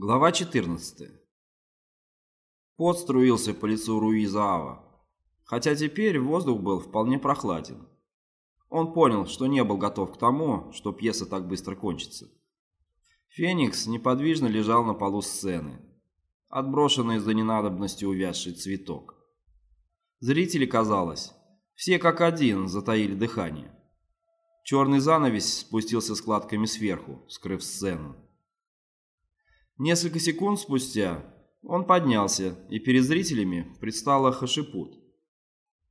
Глава 14. Пот струился по лицу Руиза Ава, хотя теперь воздух был вполне прохладен. Он понял, что не был готов к тому, что пьеса так быстро кончится. Феникс неподвижно лежал на полу сцены, отброшенный за ненадобностью увядший цветок. Зрители, казалось, все как один затаили дыхание. Черный занавес спустился складками сверху, скрыв сцену. Несколько секунд спустя он поднялся, и перед зрителями предстала Хашипут.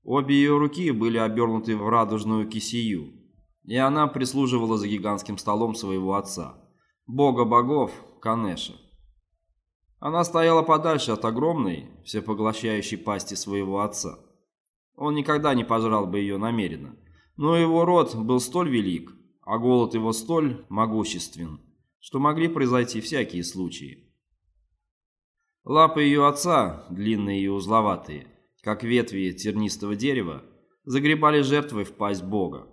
Обе ее руки были обернуты в радужную кисию, и она прислуживала за гигантским столом своего отца, бога богов Канеша. Она стояла подальше от огромной, всепоглощающей пасти своего отца. Он никогда не пожрал бы ее намеренно, но его рот был столь велик, а голод его столь могуществен, что могли произойти всякие случаи. Лапы ее отца, длинные и узловатые, как ветви тернистого дерева, загребали жертвой в пасть Бога.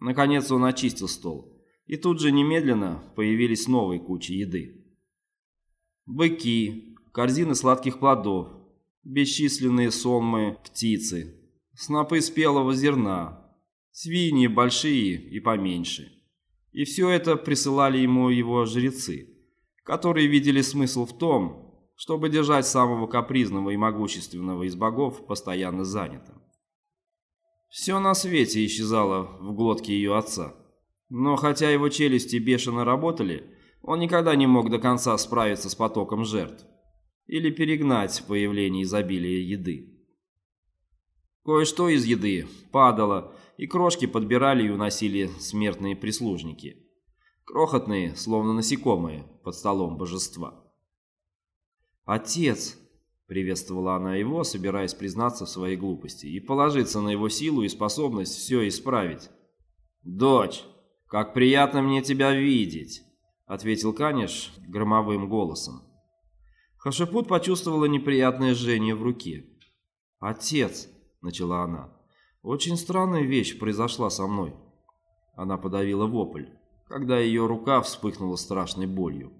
Наконец он очистил стол, и тут же немедленно появились новые кучи еды. Быки, корзины сладких плодов, бесчисленные сонмы птицы, снопы спелого зерна, свиньи большие и поменьше – и все это присылали ему его жрецы, которые видели смысл в том, чтобы держать самого капризного и могущественного из богов постоянно занятым. Все на свете исчезало в глотке ее отца. Но хотя его челюсти бешено работали, он никогда не мог до конца справиться с потоком жертв или перегнать появление изобилия еды. Кое-что из еды падало, и крошки подбирали и уносили смертные прислужники. Крохотные, словно насекомые, под столом божества. «Отец!» — приветствовала она его, собираясь признаться в своей глупости и положиться на его силу и способность все исправить. «Дочь, как приятно мне тебя видеть!» — ответил Канеш громовым голосом. Хашипут почувствовала неприятное жжение в руке. «Отец!» — начала она. Очень странная вещь произошла со мной. Она подавила вопль, когда ее рука вспыхнула страшной болью.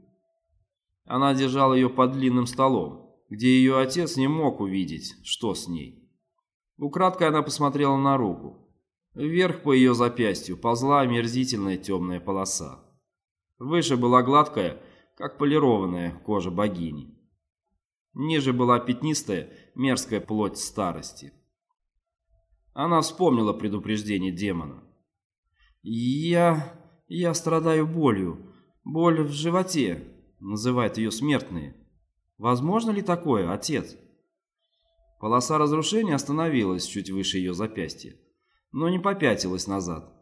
Она держала ее под длинным столом, где ее отец не мог увидеть, что с ней. Украдкой она посмотрела на руку. Вверх по ее запястью ползла омерзительная темная полоса. Выше была гладкая, как полированная кожа богини. Ниже была пятнистая, мерзкая плоть старости. Она вспомнила предупреждение демона. «Я... я страдаю болью. Боль в животе», — называют ее смертные. «Возможно ли такое, отец?» Полоса разрушения остановилась чуть выше ее запястья, но не попятилась назад.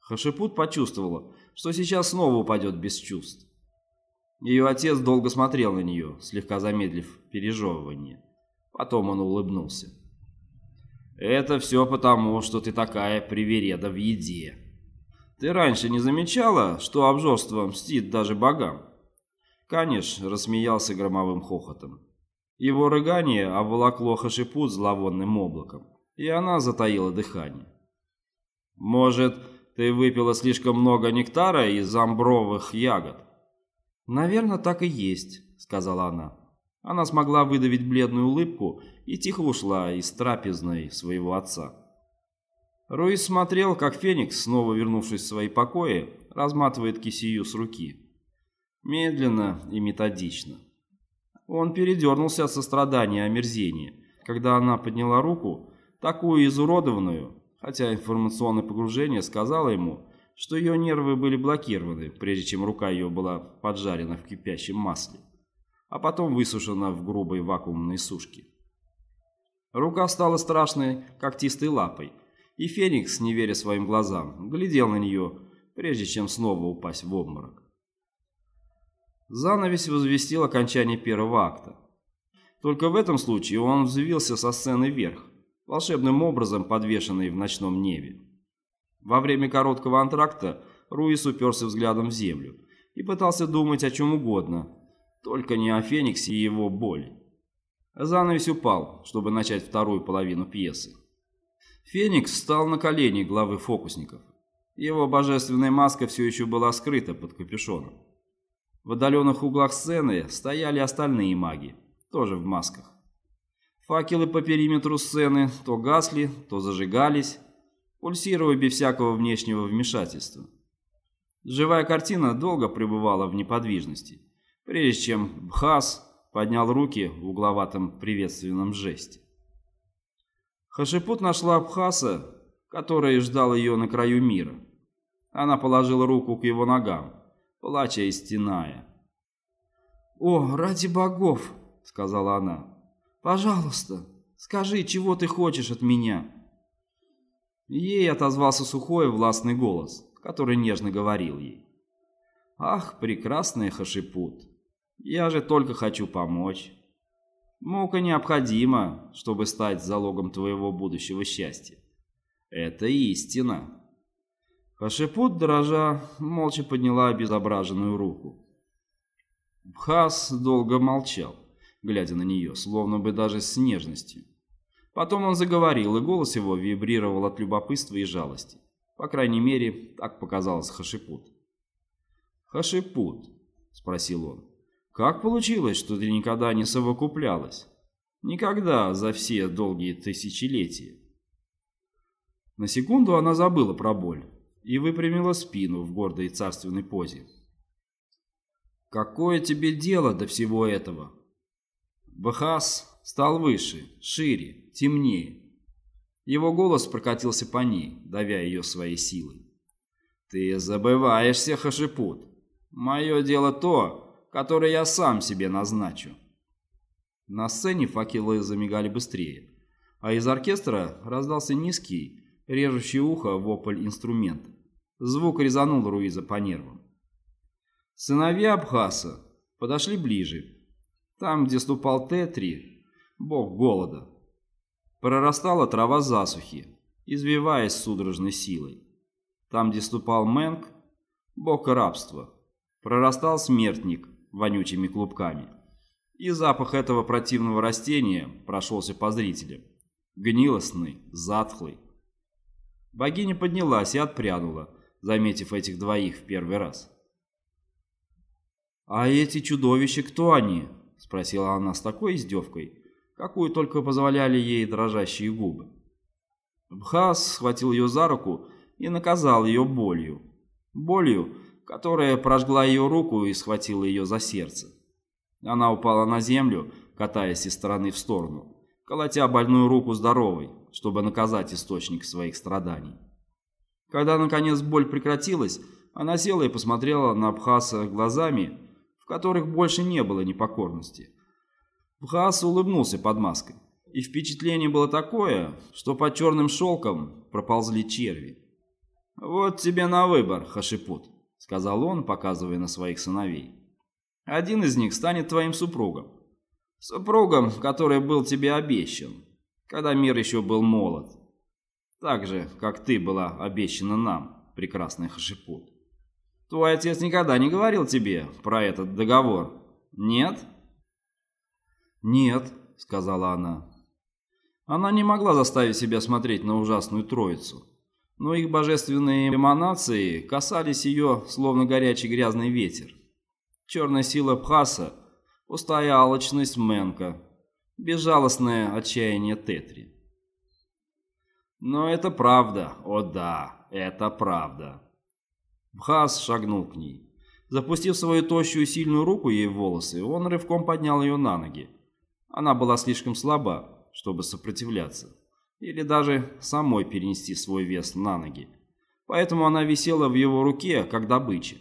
Хашипут почувствовала, что сейчас снова упадет без чувств. Ее отец долго смотрел на нее, слегка замедлив пережевывание. Потом он улыбнулся. Это все потому, что ты такая привереда в еде. Ты раньше не замечала, что обжорство мстит даже богам? Канеш рассмеялся громовым хохотом. Его рыгание обволокло Хашипут зловонным облаком, и она затаила дыхание. «Может, ты выпила слишком много нектара из амбровых ягод?» «Наверное, так и есть», — сказала она. Она смогла выдавить бледную улыбку и тихо ушла из трапезной своего отца. Руис смотрел, как Феникс, снова вернувшись в свои покои, разматывает кисию с руки. Медленно и методично. Он передернулся от сострадания и омерзения, когда она подняла руку, такую изуродованную, хотя информационное погружение сказало ему, что ее нервы были блокированы, прежде чем рука ее была поджарена в кипящем масле а потом высушена в грубой вакуумной сушке. Рука стала страшной когтистой лапой, и Феникс, не веря своим глазам, глядел на нее, прежде чем снова упасть в обморок. Занавес возвестил окончание первого акта. Только в этом случае он взвился со сцены вверх, волшебным образом подвешенный в ночном небе. Во время короткого антракта Руис уперся взглядом в землю и пытался думать о чем угодно, только не о Фениксе и его боли. Занавес упал, чтобы начать вторую половину пьесы. Феникс встал на колени главы фокусников. Его божественная маска все еще была скрыта под капюшоном. В отдаленных углах сцены стояли остальные маги, тоже в масках. Факелы по периметру сцены то гасли, то зажигались, пульсируя без всякого внешнего вмешательства. Живая картина долго пребывала в неподвижности, прежде чем Бхас поднял руки в угловатом приветственном жесте. Хашипут нашла Абхаса, который ждал ее на краю мира. Она положила руку к его ногам, плача и стеная. «О, ради богов!» — сказала она. «Пожалуйста, скажи, чего ты хочешь от меня?» Ей отозвался сухой властный голос, который нежно говорил ей. «Ах, прекрасная Хашипут, я же только хочу помочь. Мука необходима, чтобы стать залогом твоего будущего счастья. Это истина». Хашипут, дрожа, молча подняла обезображенную руку. Бхас долго молчал, глядя на нее, словно бы даже с нежностью. Потом он заговорил, и голос его вибрировал от любопытства и жалости. По крайней мере, так показалось Хашипут. «Хашипут», — спросил он, — «как получилось, что ты никогда не совокуплялась? Никогда за все долгие тысячелетия». На секунду она забыла про боль и выпрямила спину в гордой царственной позе. «Какое тебе дело до всего этого?» Бахас стал выше, шире, темнее. Его голос прокатился по ней, давя ее своей силой. «Ты забываешься, Хашипут. Мое дело то, которое я сам себе назначу». На сцене факелы замигали быстрее, а из оркестра раздался низкий, режущий ухо вопль инструмента. Звук резанул Руиза по нервам. Сыновья Абхаса подошли ближе. Там, где ступал Тетри, бог голода, прорастала трава засухи, извиваясь судорожной силой. Там, где ступал Мэнк, бог рабства, прорастал смертник вонючими клубками. И запах этого противного растения прошелся по зрителям. Гнилостный, затхлый. Богиня поднялась и отпрянула, заметив этих двоих в первый раз. «А эти чудовища кто они?» – спросила она с такой издевкой, какую только позволяли ей дрожащие губы. Бхас схватил ее за руку и наказал ее болью. Болью, которая прожгла ее руку и схватила ее за сердце. Она упала на землю, катаясь из стороны в сторону, колотя больную руку здоровой, чтобы наказать источник своих страданий. Когда, наконец, боль прекратилась, она села и посмотрела на Абхаса глазами, в которых больше не было непокорности. Бхас улыбнулся под маской, и впечатление было такое, что под черным шелком проползли черви. «Вот тебе на выбор, Хашипут», — сказал он, показывая на своих сыновей. «Один из них станет твоим супругом. Супругом, который был тебе обещан, когда мир еще был молод. Так же, как ты была обещана нам, прекрасный Хашипут. Твой отец никогда не говорил тебе про этот договор, нет?» «Нет», — сказала она. Она не могла заставить себя смотреть на ужасную троицу, но их божественные эманации касались ее, словно горячий грязный ветер. Черная сила Пхаса, пустая алчность Менка, безжалостное отчаяние Тетри. Но это правда, о да, это правда. Бхас шагнул к ней. Запустив свою тощую сильную руку ей в волосы, он рывком поднял ее на ноги. Она была слишком слаба, чтобы сопротивляться, или даже самой перенести свой вес на ноги. Поэтому она висела в его руке, как добыча.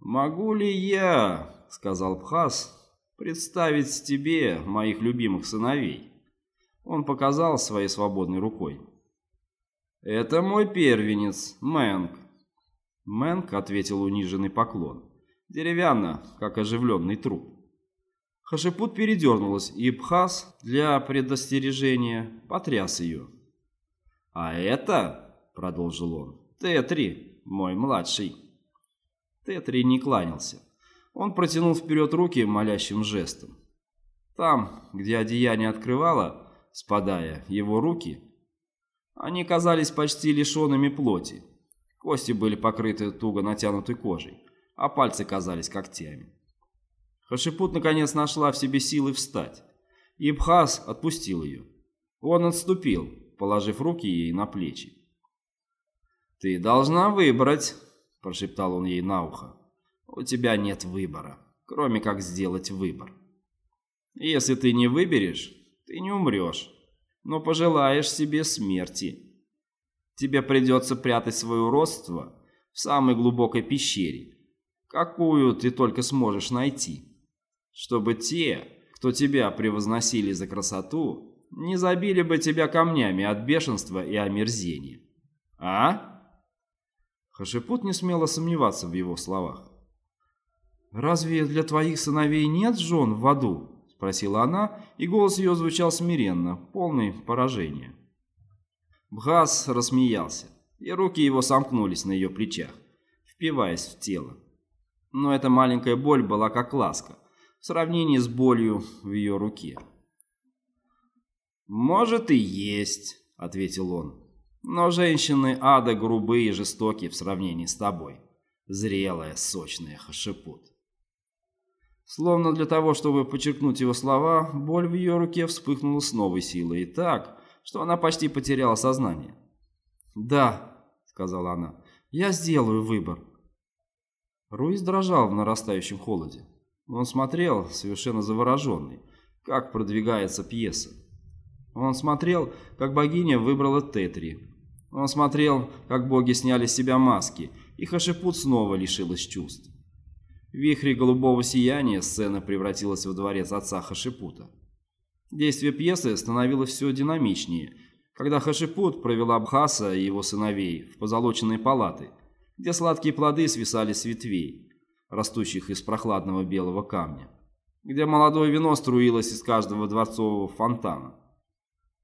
«Могу ли я, — сказал Бхас, — представить тебе моих любимых сыновей?» Он показал своей свободной рукой. «Это мой первенец, Мэнк». Мэнк ответил униженный поклон, деревянно, как оживленный труп. Хашипут передернулась, и Бхас для предостережения потряс ее. «А это, — продолжил он, — Тетри, мой младший». Тетри не кланялся. Он протянул вперед руки молящим жестом. Там, где одеяние открывало, спадая, его руки, они казались почти лишенными плоти. Кости были покрыты туго натянутой кожей, а пальцы казались когтями. Хашипут наконец нашла в себе силы встать, и Бхас отпустил ее. Он отступил, положив руки ей на плечи. «Ты должна выбрать», — прошептал он ей на ухо. «У тебя нет выбора, кроме как сделать выбор. Если ты не выберешь, ты не умрешь, но пожелаешь себе смерти. Тебе придется прятать свое родство в самой глубокой пещере, какую ты только сможешь найти, чтобы те, кто тебя превозносили за красоту, не забили бы тебя камнями от бешенства и омерзения. А? Хашипут не смело сомневаться в его словах. «Разве для твоих сыновей нет жен в аду?» – спросила она, и голос ее звучал смиренно, полный поражения. Бхас рассмеялся, и руки его сомкнулись на ее плечах, впиваясь в тело. Но эта маленькая боль была как ласка в сравнении с болью в ее руке. «Может и есть», — ответил он. «Но женщины ада грубые и жестокие в сравнении с тобой. Зрелая, сочная хашипут». Словно для того, чтобы подчеркнуть его слова, боль в ее руке вспыхнула с новой силой и так, что она почти потеряла сознание. «Да», — сказала она, — «я сделаю выбор». Руис дрожал в нарастающем холоде. Он смотрел, совершенно завороженный, как продвигается пьеса. Он смотрел, как богиня выбрала Тетри. Он смотрел, как боги сняли с себя маски, и Хашипут снова лишилась чувств. В вихре голубого сияния сцена превратилась в дворец отца Хашипута. Действие пьесы становилось все динамичнее, когда Хашипут провела Абхаса и его сыновей в позолоченные палаты, где сладкие плоды свисали с ветвей, растущих из прохладного белого камня, где молодое вино струилось из каждого дворцового фонтана.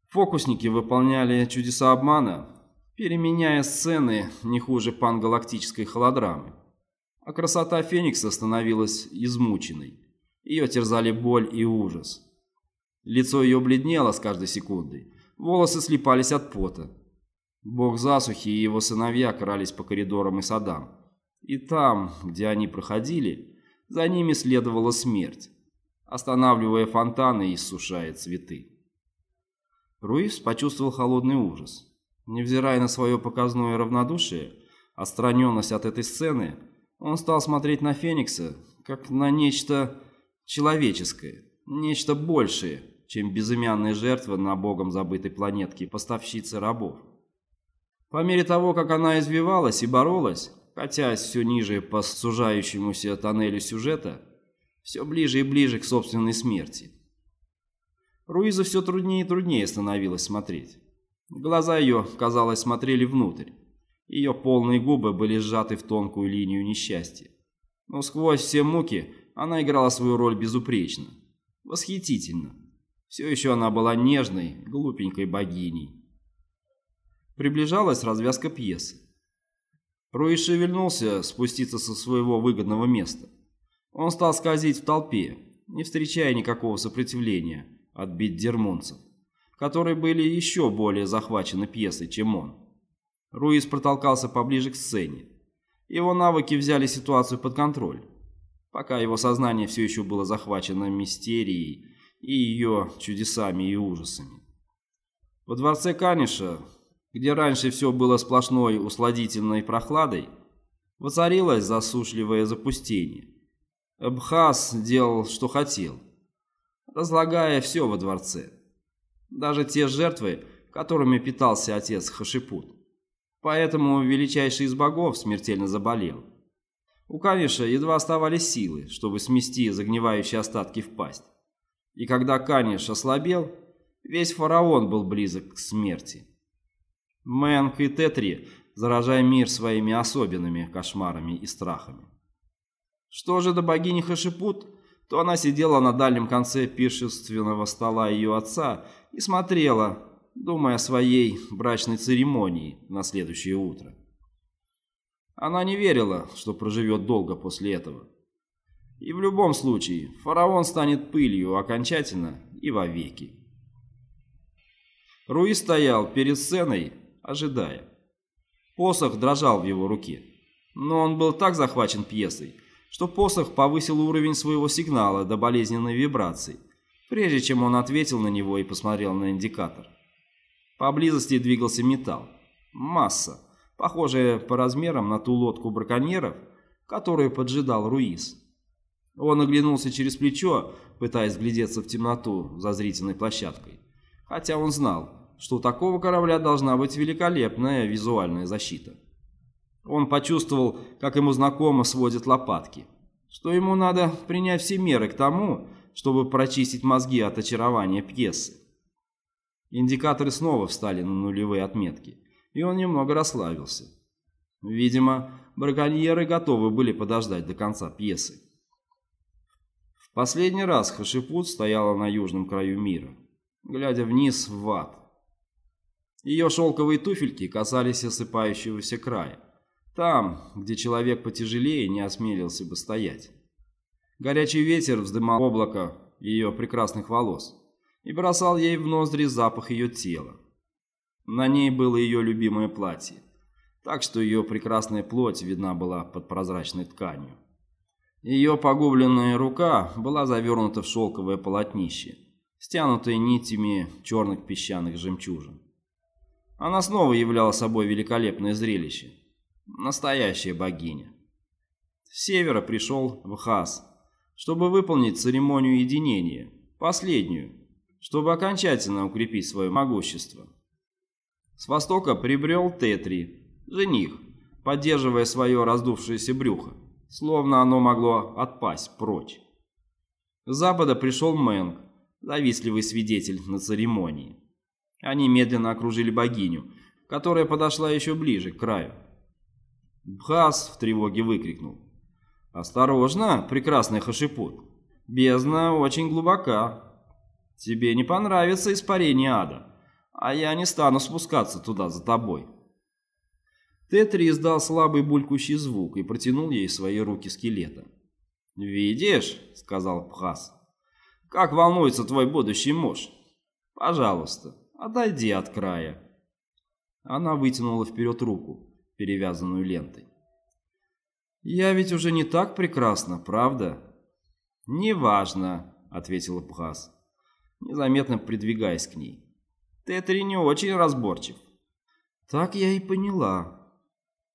Фокусники выполняли чудеса обмана, переменяя сцены не хуже пангалактической холодрамы. А красота Феникса становилась измученной. Ее терзали боль и ужас. Лицо ее бледнело с каждой секундой. Волосы слипались от пота. Бог засухи и его сыновья крались по коридорам и садам. И там, где они проходили, за ними следовала смерть, останавливая фонтаны и иссушая цветы. Руис почувствовал холодный ужас. Невзирая на свое показное равнодушие, отстраненность от этой сцены, он стал смотреть на Феникса как на нечто человеческое, нечто большее, чем безымянная жертва на богом забытой планетке поставщицы рабов. По мере того, как она извивалась и боролась, катясь все ниже по сужающемуся тоннелю сюжета, все ближе и ближе к собственной смерти. Руиза все труднее и труднее становилось смотреть. Глаза ее, казалось, смотрели внутрь. Ее полные губы были сжаты в тонкую линию несчастья. Но сквозь все муки она играла свою роль безупречно. Восхитительно. Все еще она была нежной, глупенькой богиней. Приближалась развязка пьесы. Руи шевельнулся спуститься со своего выгодного места. Он стал скользить в толпе, не встречая никакого сопротивления от битдермунцев, которые были еще более захвачены пьесой, чем он. Руис протолкался поближе к сцене. Его навыки взяли ситуацию под контроль, пока его сознание все еще было захвачено мистерией и ее чудесами и ужасами. Во дворце Каниша, где раньше все было сплошной усладительной прохладой, воцарилось засушливое запустение. Абхаз делал, что хотел, разлагая все во дворце. Даже те жертвы, которыми питался отец Хашипут. Поэтому величайший из богов смертельно заболел. У Каниша едва оставались силы, чтобы смести загнивающие остатки в пасть. И когда Каниш ослабел, весь фараон был близок к смерти. Мэнк и Тетри, заражая мир своими особенными кошмарами и страхами. Что же до богини Хашипут, то она сидела на дальнем конце пиршественного стола ее отца и смотрела, думая о своей брачной церемонии на следующее утро. Она не верила, что проживет долго после этого. И в любом случае, фараон станет пылью окончательно и вовеки. Руи стоял перед сценой, ожидая. Посох дрожал в его руке, но он был так захвачен пьесой, что посох повысил уровень своего сигнала до болезненной вибрации, прежде чем он ответил на него и посмотрел на индикатор. Поблизости двигался металл. Масса, похожая по размерам на ту лодку браконьеров, которую поджидал Руис. Он оглянулся через плечо, пытаясь глядеться в темноту за зрительной площадкой, хотя он знал, что у такого корабля должна быть великолепная визуальная защита. Он почувствовал, как ему знакомо сводят лопатки, что ему надо принять все меры к тому, чтобы прочистить мозги от очарования пьесы. Индикаторы снова встали на нулевые отметки, и он немного расслабился. Видимо, браконьеры готовы были подождать до конца пьесы. В последний раз Хашипут стояла на южном краю мира, глядя вниз в ад. Ее шелковые туфельки касались осыпающегося края, там, где человек потяжелее не осмелился бы стоять. Горячий ветер вздымал облако ее прекрасных волос и бросал ей в ноздри запах ее тела. На ней было ее любимое платье, так что ее прекрасная плоть видна была под прозрачной тканью. Ее погубленная рука была завернута в шелковое полотнище, стянутое нитями черных песчаных жемчужин. Она снова являла собой великолепное зрелище. Настоящая богиня. С севера пришел в Хас, чтобы выполнить церемонию единения, последнюю, чтобы окончательно укрепить свое могущество. С востока прибрел Тетри, жених, поддерживая свое раздувшееся брюхо, словно оно могло отпасть прочь. С запада пришел Мэнг, завистливый свидетель на церемонии. Они медленно окружили богиню, которая подошла еще ближе, к краю. Бхас в тревоге выкрикнул. «Осторожно, прекрасный Хашипут! Бездна очень глубока. Тебе не понравится испарение ада, а я не стану спускаться туда за тобой». Тетри издал слабый булькающий звук и протянул ей свои руки скелета. «Видишь?» — сказал Бхас. «Как волнуется твой будущий муж. Пожалуйста, Отойди от края». Она вытянула вперед руку, перевязанную лентой. «Я ведь уже не так прекрасна, правда?» «Неважно», — ответила Пхас, незаметно придвигаясь к ней. «Тетри не очень разборчив». «Так я и поняла».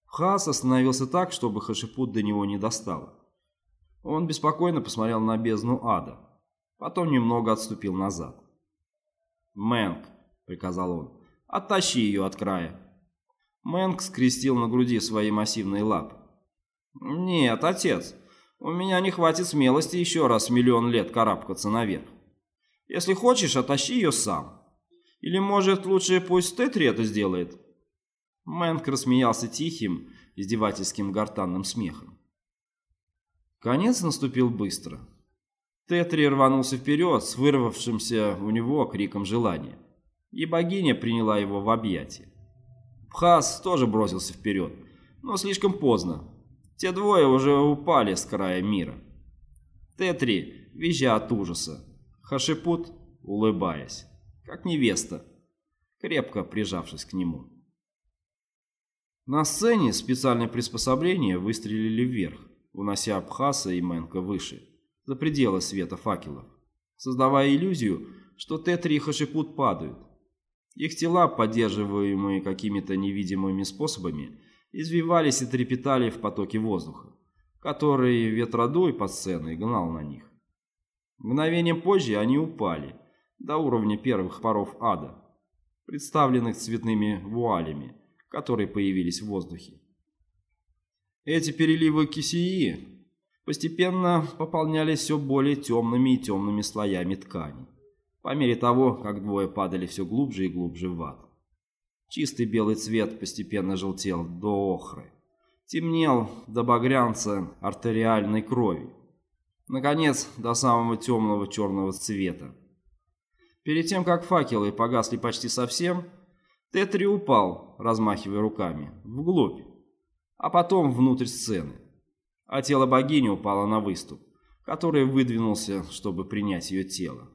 Пхас остановился так, чтобы Хашипут до него не достало. Он беспокойно посмотрел на бездну ада, потом немного отступил назад. «Мэнк, приказал он. «Оттащи ее от края». Мэнк скрестил на груди свои массивные лапы. «Нет, отец, у меня не хватит смелости еще раз миллион лет карабкаться наверх. Если хочешь, оттащи ее сам. Или, может, лучше пусть Тетри это сделает?» Мэнк рассмеялся тихим, издевательским гортанным смехом. Конец наступил быстро. Тетри рванулся вперед с вырвавшимся у него криком желания и богиня приняла его в объятия. Пхас тоже бросился вперед, но слишком поздно. Те двое уже упали с края мира. Тетри, визжа от ужаса, Хашипут, улыбаясь, как невеста, крепко прижавшись к нему. На сцене специальное приспособление выстрелили вверх, унося Абхаса и Мэнка выше, за пределы света факелов, создавая иллюзию, что Тетри и Хашипут падают. Их тела, поддерживаемые какими-то невидимыми способами, извивались и трепетали в потоке воздуха, который ветродуй под сценой гнал на них. Мгновением позже они упали до уровня первых паров ада, представленных цветными вуалями, которые появились в воздухе. Эти переливы кисии постепенно пополнялись все более темными и темными слоями ткани по мере того, как двое падали все глубже и глубже в ад. Чистый белый цвет постепенно желтел до охры, темнел до багрянца артериальной крови, наконец, до самого темного черного цвета. Перед тем, как факелы погасли почти совсем, Тетри упал, размахивая руками, вглубь, а потом внутрь сцены, а тело богини упало на выступ, который выдвинулся, чтобы принять ее тело.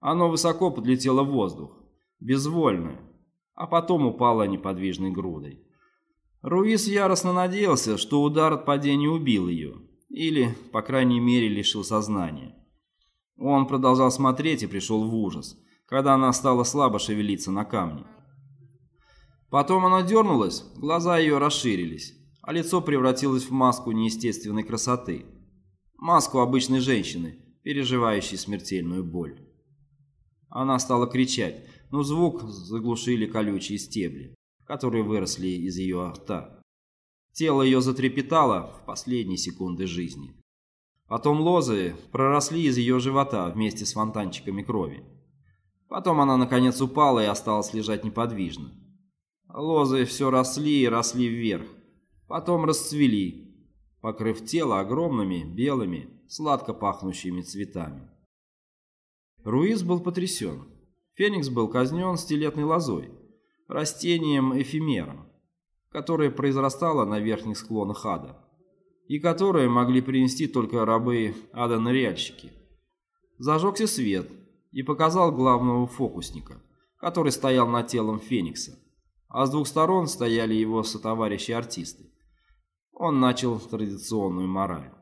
Оно высоко подлетело в воздух, безвольно, а потом упало неподвижной грудой. Руис яростно надеялся, что удар от падения убил ее, Или, по крайней мере, лишил сознания. Он продолжал смотреть и пришел в ужас, когда она стала слабо шевелиться на камне. Потом она дернулась, глаза ее расширились, а лицо превратилось в маску неестественной красоты. Маску обычной женщины, переживающей смертельную боль. Она стала кричать, но звук заглушили колючие стебли, которые выросли из ее рта. Тело ее затрепетало в последние секунды жизни. Потом лозы проросли из ее живота вместе с фонтанчиками крови. Потом она наконец упала и осталась лежать неподвижно. Лозы все росли и росли вверх, потом расцвели, покрыв тело огромными, белыми, сладко пахнущими цветами. Руиз был потрясен. Феникс был казнен стилетной лозой, растением-эфемером, которое произрастало на верхних склонах ада, и которое могли принести только рабы ада-ныряльщики. Зажегся свет и показал главного фокусника, который стоял над телом Феникса, а с двух сторон стояли его сотоварищи-артисты. Он начал традиционную мораль.